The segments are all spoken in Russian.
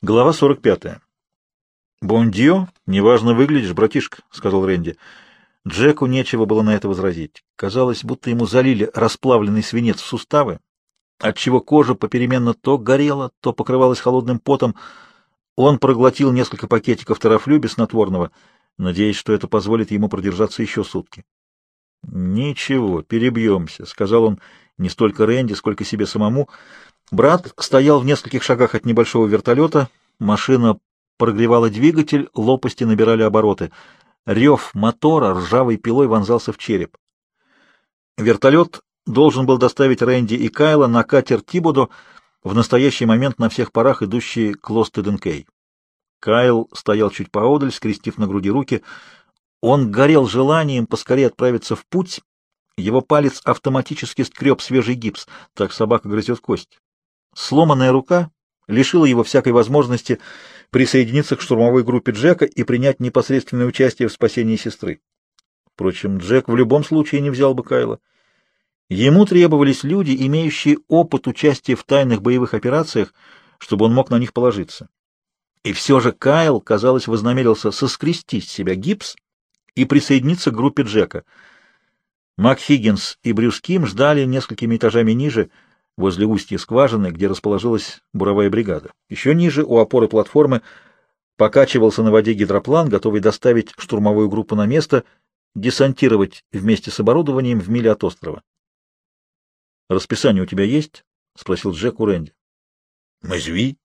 Глава 45. «Бондио, неважно выглядишь, братишка», — сказал Рэнди. Джеку нечего было на это возразить. Казалось, будто ему залили расплавленный свинец в суставы, отчего кожа попеременно то горела, то покрывалась холодным потом. Он проглотил несколько пакетиков тарафлюби снотворного, надеясь, что это позволит ему продержаться еще сутки. «Ничего, перебьемся», — сказал он не столько Рэнди, сколько себе самому, — Брат стоял в нескольких шагах от небольшого вертолета. Машина прогревала двигатель, лопасти набирали обороты. Рев мотора ржавой пилой вонзался в череп. Вертолет должен был доставить Рэнди и Кайла на катер Тибудо, в настоящий момент на всех парах идущий к Лостеденкей. Кайл стоял чуть поодаль, скрестив на груди руки. Он горел желанием поскорее отправиться в путь. Его палец автоматически скреб свежий гипс, так собака грызет кость. Сломанная рука лишила его всякой возможности присоединиться к штурмовой группе Джека и принять непосредственное участие в спасении сестры. Впрочем, Джек в любом случае не взял бы Кайла. Ему требовались люди, имеющие опыт участия в тайных боевых операциях, чтобы он мог на них положиться. И все же Кайл, казалось, вознамерился соскрести с себя гипс и присоединиться к группе Джека. Мак Хиггинс и Брюс Ким ждали несколькими этажами ниже — возле устья скважины, где расположилась буровая бригада. Еще ниже, у опоры платформы, покачивался на воде гидроплан, готовый доставить штурмовую группу на место, десантировать вместе с оборудованием в миле от острова. «Расписание у тебя есть?» — спросил Джек у Рэнди. «Мэзви?»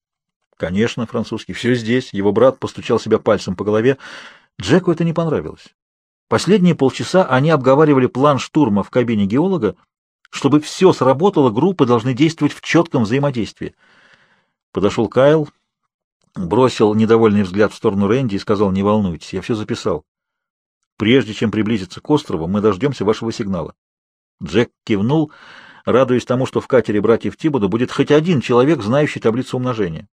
«Конечно, французский. Все здесь». Его брат постучал себя пальцем по голове. Джеку это не понравилось. Последние полчаса они обговаривали план штурма в кабине геолога, чтобы все сработало, группы должны действовать в четком взаимодействии. Подошел Кайл, бросил недовольный взгляд в сторону Рэнди и сказал, не волнуйтесь, я все записал. Прежде чем приблизиться к острову, мы дождемся вашего сигнала. Джек кивнул, радуясь тому, что в катере братьев Тибуда будет хоть один человек, знающий таблицу умножения.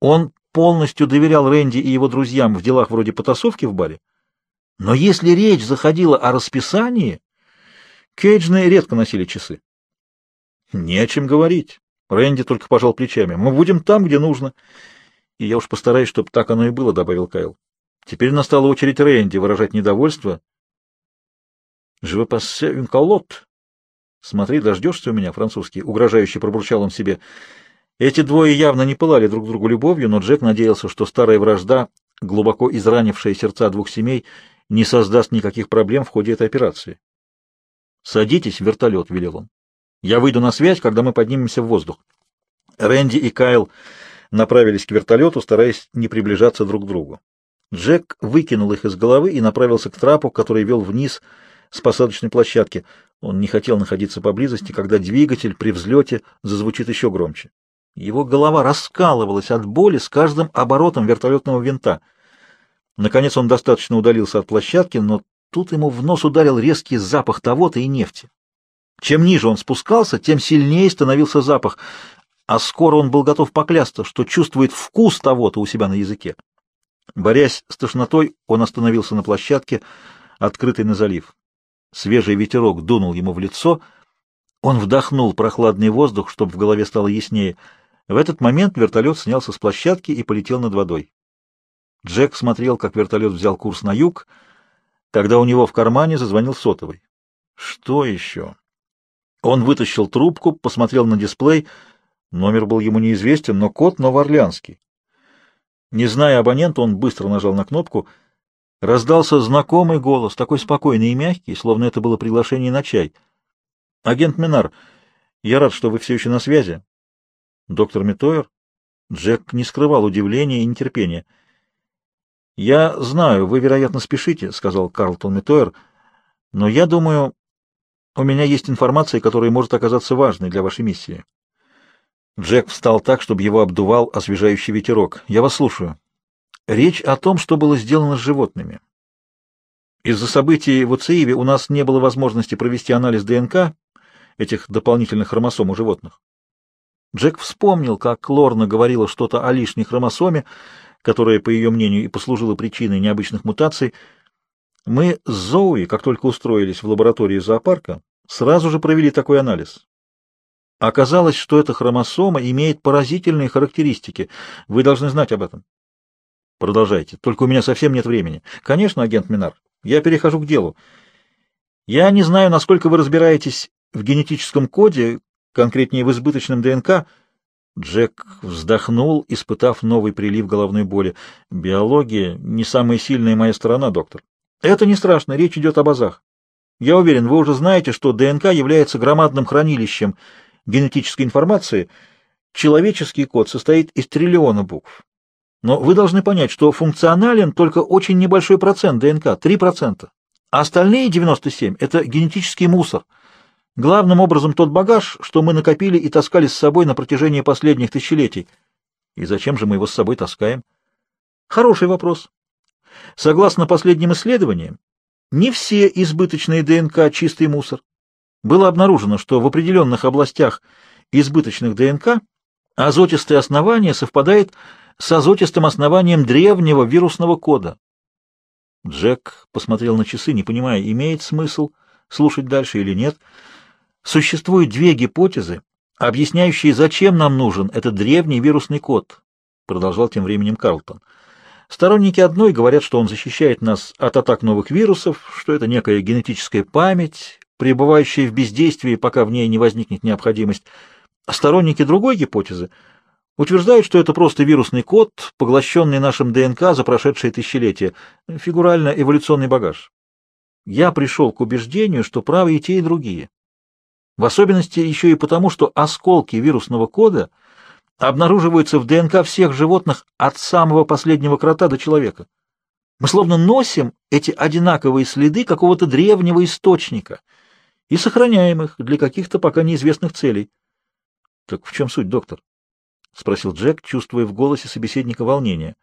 Он полностью доверял Рэнди и его друзьям в делах вроде потасовки в баре, но если речь заходила о расписании, Кейджные редко носили часы. Не о чем говорить. Рэнди только пожал плечами. Мы будем там, где нужно. И я уж постараюсь, чтобы так оно и было, добавил Кайл. Теперь настала очередь Рэнди выражать недовольство. «Je пассе un calotte». «Смотри, дождешься у меня, французский», — угрожающе пробурчал он себе. Эти двое явно не пылали друг другу любовью, но Джек надеялся, что старая вражда, глубоко изранившая сердца двух семей, не создаст никаких проблем в ходе этой операции. «Садитесь в вертолет», — велел он. «Я выйду на связь, когда мы поднимемся в воздух». Рэнди и Кайл направились к вертолету, стараясь не приближаться друг к другу. Джек выкинул их из головы и направился к трапу, который вел вниз с посадочной площадки. Он не хотел находиться поблизости, когда двигатель при взлете зазвучит еще громче. Его голова раскалывалась от боли с каждым оборотом вертолетного винта. Наконец он достаточно удалился от площадки, но Тут ему в нос ударил резкий запах того-то и нефти. Чем ниже он спускался, тем сильнее становился запах, а скоро он был готов поклясться, что чувствует вкус того-то у себя на языке. Борясь с тошнотой, он остановился на площадке, открытой на залив. Свежий ветерок дунул ему в лицо. Он вдохнул прохладный воздух, чтобы в голове стало яснее. В этот момент вертолет снялся с площадки и полетел над водой. Джек смотрел, как вертолет взял курс на юг — когда у него в кармане зазвонил сотовый. Что еще? Он вытащил трубку, посмотрел на дисплей. Номер был ему неизвестен, но код новоорлеанский. Не зная абонента, он быстро нажал на кнопку. Раздался знакомый голос, такой спокойный и мягкий, словно это было приглашение на чай. «Агент Минар, я рад, что вы все еще на связи». «Доктор Метойер?» Джек не скрывал удивления и нетерпения. «Я знаю, вы, вероятно, спешите», — сказал Карлтон Метойер, — «но я думаю, у меня есть информация, которая может оказаться важной для вашей миссии». Джек встал так, чтобы его обдувал освежающий ветерок. «Я вас слушаю. Речь о том, что было сделано с животными. Из-за событий в Уциеве у нас не было возможности провести анализ ДНК этих дополнительных хромосом у животных. Джек вспомнил, как Лорна говорила что-то о лишней хромосоме, которая, по ее мнению, и послужила причиной необычных мутаций, мы с Зоуи, как только устроились в лаборатории зоопарка, сразу же провели такой анализ. Оказалось, что эта хромосома имеет поразительные характеристики. Вы должны знать об этом. Продолжайте. Только у меня совсем нет времени. Конечно, агент Минар. Я перехожу к делу. Я не знаю, насколько вы разбираетесь в генетическом коде, конкретнее в избыточном ДНК. Джек вздохнул, испытав новый прилив головной боли. Биология — не самая сильная моя сторона, доктор. Это не страшно, речь идет об азах. Я уверен, вы уже знаете, что ДНК является громадным хранилищем генетической информации. Человеческий код состоит из триллиона букв. Но вы должны понять, что функционален только очень небольшой процент ДНК, 3%. А остальные 97 — это генетический мусор. Главным образом тот багаж, что мы накопили и таскали с собой на протяжении последних тысячелетий. И зачем же мы его с собой таскаем? Хороший вопрос. Согласно последним исследованиям, не все избыточные ДНК — чистый мусор. Было обнаружено, что в определенных областях избыточных ДНК азотистое основание совпадает с азотистым основанием древнего вирусного кода. Джек посмотрел на часы, не понимая, имеет смысл слушать дальше или нет. Существуют две гипотезы, объясняющие, зачем нам нужен этот древний вирусный код, продолжал тем временем Карлтон. Сторонники одной говорят, что он защищает нас от атак новых вирусов, что это некая генетическая память, пребывающая в бездействии, пока в ней не возникнет необходимость. Сторонники другой гипотезы утверждают, что это просто вирусный код, поглощенный нашим ДНК за прошедшие тысячелетия, фигурально эволюционный багаж. Я пришел к убеждению, что правы и те, и другие. В особенности еще и потому, что осколки вирусного кода — обнаруживаются в ДНК всех животных от самого последнего крота до человека. Мы словно носим эти одинаковые следы какого-то древнего источника и сохраняем их для каких-то пока неизвестных целей. — Так в чем суть, доктор? — спросил Джек, чувствуя в голосе собеседника волнение.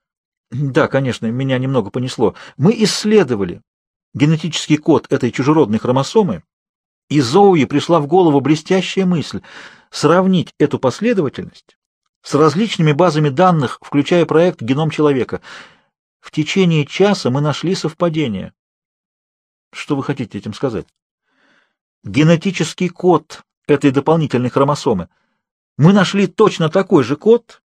— Да, конечно, меня немного понесло. Мы исследовали генетический код этой чужеродной хромосомы, и Зоуи пришла в голову блестящая мысль — сравнить эту последовательность с различными базами данных, включая проект «Геном человека». В течение часа мы нашли совпадение. Что вы хотите этим сказать? Генетический код этой дополнительной хромосомы. Мы нашли точно такой же код,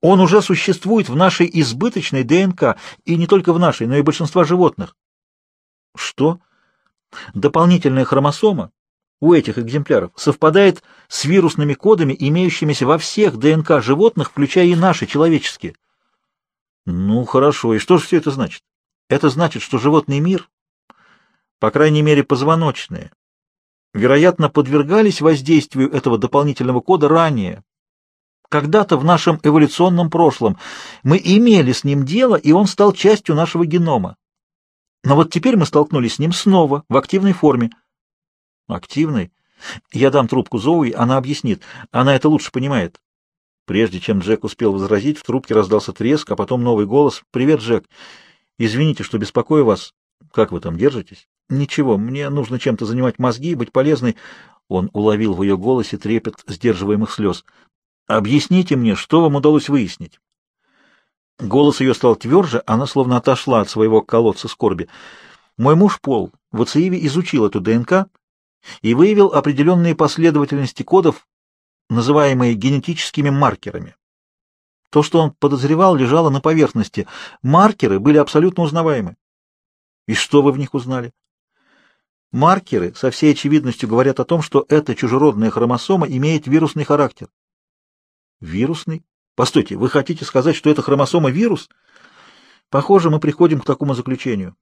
он уже существует в нашей избыточной ДНК, и не только в нашей, но и большинства животных. Что? Дополнительная хромосома у этих экземпляров совпадает с вирусными кодами, имеющимися во всех ДНК животных, включая и наши, человеческие. Ну, хорошо, и что же все это значит? Это значит, что животный мир, по крайней мере позвоночные, вероятно, подвергались воздействию этого дополнительного кода ранее. Когда-то в нашем эволюционном прошлом мы имели с ним дело, и он стал частью нашего генома. Но вот теперь мы столкнулись с ним снова, в активной форме. Активной? Я дам трубку Зоуи, она объяснит. Она это лучше понимает. Прежде чем Джек успел возразить, в трубке раздался треск, а потом новый голос. «Привет, Джек. Извините, что беспокою вас. Как вы там держитесь?» «Ничего, мне нужно чем-то занимать мозги, быть полезной». Он уловил в ее голосе трепет сдерживаемых слез. «Объясните мне, что вам удалось выяснить?» Голос ее стал тверже, она словно отошла от своего колодца скорби. «Мой муж Пол в АЦИИВе изучил эту ДНК» и выявил определенные последовательности кодов, называемые генетическими маркерами. То, что он подозревал, лежало на поверхности. Маркеры были абсолютно узнаваемы. И что вы в них узнали? Маркеры со всей очевидностью говорят о том, что эта чужеродная хромосома имеет вирусный характер. Вирусный? Постойте, вы хотите сказать, что эта хромосома вирус? Похоже, мы приходим к такому заключению.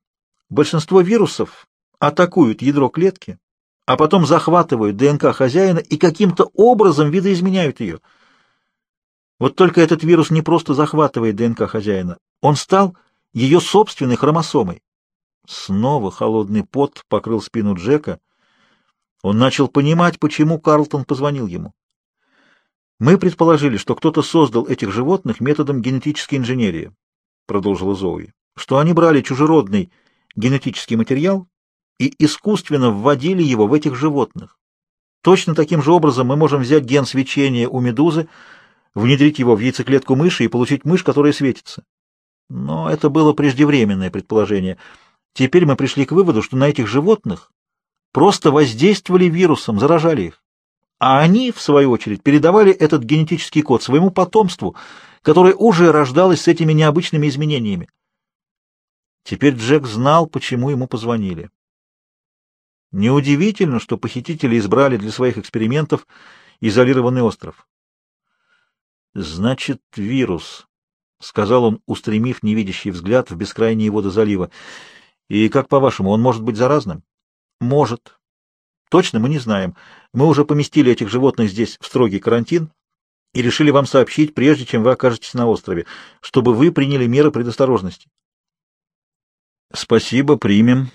Большинство вирусов атакуют ядро клетки, а потом захватывают ДНК хозяина и каким-то образом видоизменяют ее. Вот только этот вирус не просто захватывает ДНК хозяина, он стал ее собственной хромосомой. Снова холодный пот покрыл спину Джека. Он начал понимать, почему Карлтон позвонил ему. «Мы предположили, что кто-то создал этих животных методом генетической инженерии», — продолжила Зоуи, — «что они брали чужеродный генетический материал и искусственно вводили его в этих животных. Точно таким же образом мы можем взять ген свечения у медузы, внедрить его в яйцеклетку мыши и получить мышь, которая светится. Но это было преждевременное предположение. Теперь мы пришли к выводу, что на этих животных просто воздействовали вирусом, заражали их. А они, в свою очередь, передавали этот генетический код своему потомству, которое уже рождалось с этими необычными изменениями. Теперь Джек знал, почему ему позвонили. Неудивительно, что похитители избрали для своих экспериментов изолированный остров. «Значит, вирус», — сказал он, устремив невидящий взгляд в бескрайние воды залива. «И как, по-вашему, он может быть заразным?» «Может. Точно мы не знаем. Мы уже поместили этих животных здесь в строгий карантин и решили вам сообщить, прежде чем вы окажетесь на острове, чтобы вы приняли меры предосторожности». «Спасибо, примем».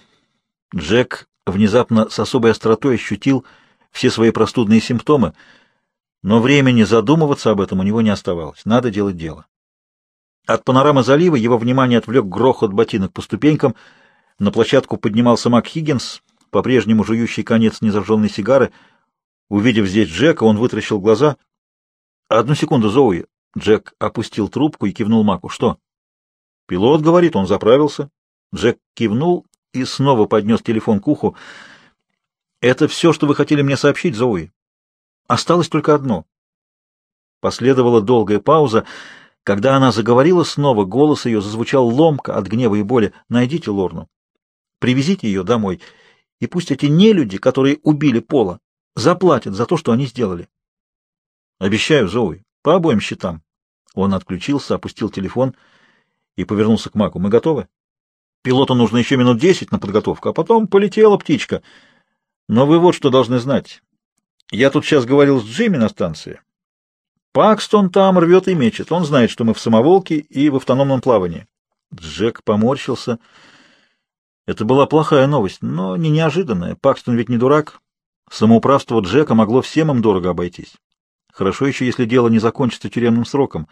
Джек внезапно с особой остротой ощутил все свои простудные симптомы, но времени задумываться об этом у него не оставалось. Надо делать дело. От панорамы залива его внимание отвлек грохот ботинок по ступенькам. На площадку поднимался Мак Хиггинс, по-прежнему жующий конец незажженной сигары. Увидев здесь Джека, он вытращил глаза. «Одну секунду, Зоуи!» Джек опустил трубку и кивнул Маку. «Что?» «Пилот говорит, он заправился». Джек кивнул и снова поднес телефон к уху. «Это все, что вы хотели мне сообщить, Зоуи? Осталось только одно». Последовала долгая пауза. Когда она заговорила снова, голос ее зазвучал ломко от гнева и боли. «Найдите Лорну. Привезите ее домой, и пусть эти нелюди, которые убили Пола, заплатят за то, что они сделали». «Обещаю, Зоуи, по обоим счетам». Он отключился, опустил телефон и повернулся к Маку. «Мы готовы?» Пилоту нужно еще минут десять на подготовку, а потом полетела птичка. Но вы вот что должны знать. Я тут сейчас говорил с Джимми на станции. Пакстон там рвет и мечет. Он знает, что мы в самоволке и в автономном плавании. Джек поморщился. Это была плохая новость, но не неожиданная. Пакстон ведь не дурак. Самоуправство Джека могло всем им дорого обойтись. Хорошо еще, если дело не закончится тюремным сроком.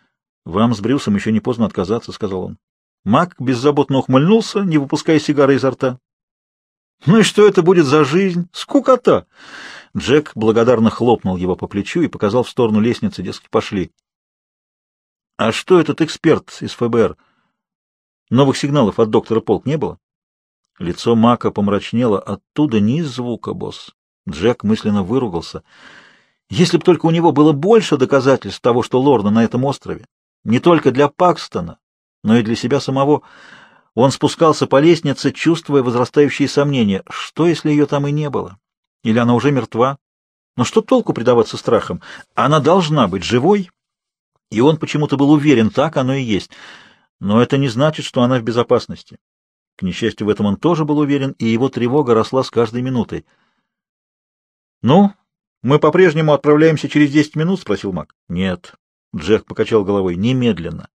— Вам с Брюсом еще не поздно отказаться, — сказал он. Мак беззаботно ухмыльнулся, не выпуская сигары изо рта. «Ну и что это будет за жизнь? Скукота!» Джек благодарно хлопнул его по плечу и показал в сторону лестницы, дескать, пошли. «А что этот эксперт из ФБР? Новых сигналов от доктора Полк не было?» Лицо Мака помрачнело. «Оттуда ни звука, босс». Джек мысленно выругался. «Если бы только у него было больше доказательств того, что Лорна на этом острове, не только для Пакстона, но и для себя самого. Он спускался по лестнице, чувствуя возрастающие сомнения. Что, если ее там и не было? Или она уже мертва? Но что толку предаваться страхам? Она должна быть живой, и он почему-то был уверен, так оно и есть. Но это не значит, что она в безопасности. К несчастью, в этом он тоже был уверен, и его тревога росла с каждой минутой. «Ну, мы по-прежнему отправляемся через десять минут?» — спросил Мак. «Нет». Джек покачал головой. «Немедленно.